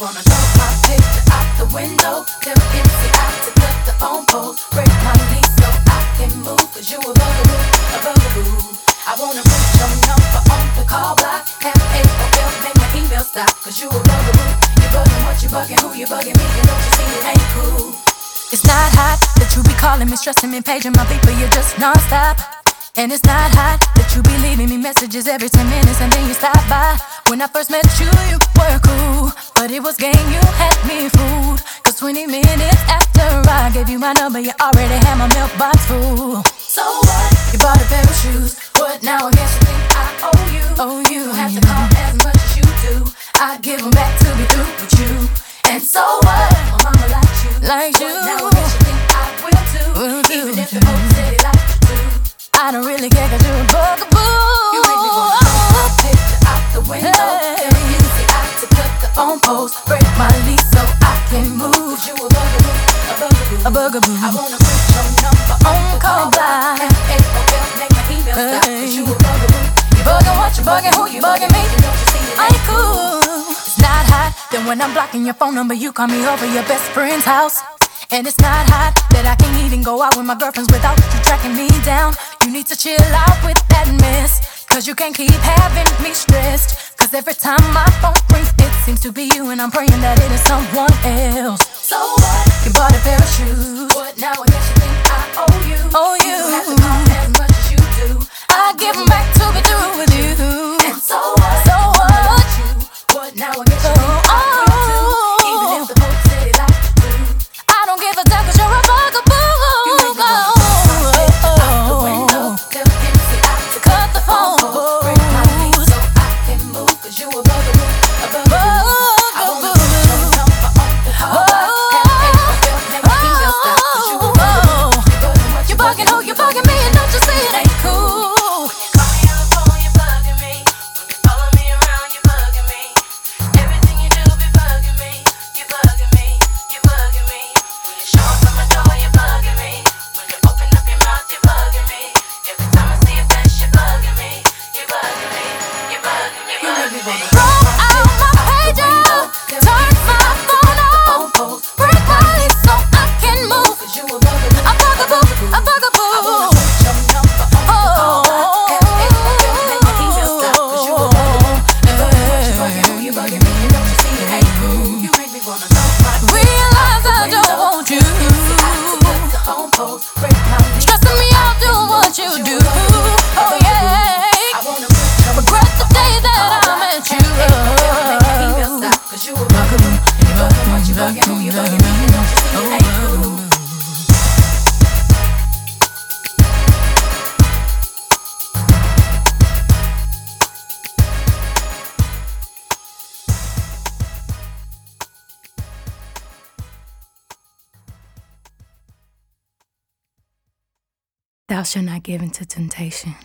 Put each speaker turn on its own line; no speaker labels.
wanna throw my picture out the window. Tell MCI to cut the phone poles. Break my lease so I can move. Cause you a bugaboo, a bugaboo. I wanna put your number on the call block. Have AOL, make my email stop. Cause you a bugaboo. You bugging what you bugging, who you bugging me. And don't you see it ain't cool.
It's not hot that you be calling me, stressing me, paging my but you're just non-stop. And it's not hot that you be leaving me messages every 10 minutes and then you stop by. When I first met you, you were cool. But it was game, you had me fooled. Cause 20 minutes after I gave you my number, you already had my mailbox full.
So what? You bought a pair of shoes. What now? I guess you think I owe you.
Oh, you.
don't have to call as much as you do. I give them back to be through with you. And so what? My mama likes you.
Like
What
you.
now? I guess you think I will too.
Will too.
Even the post. Break my lease so I can move. you a bugaboo, a bugaboo.
A bugaboo.
I wanna put your number on call. F-A-O-L, make my email stop. 'Cause you a bugaboo.
You bugging what you bugging, who you bugging me?
Don't you see it
I
ain't
ain't cool. It's not hot. Then when I'm blocking your phone number, you call me over your best friend's house. And it's not hot that I can't even go out with my girlfriends without you tracking me down. You need to chill out with that mess. Cause you can't keep having me stressed. Cause every time my phone rings, it seems to be you, and I'm praying that it is someone else.
So what?
You bought a pair of shoes.
What now? I guess you think I owe you.
Oh,
You don't have to
you.
call as much as you do.
I give them back to be through with you.
And so what?
So what?
What now? I guess you think I you
a Realize I don't want you. Thou shalt not give into temptation.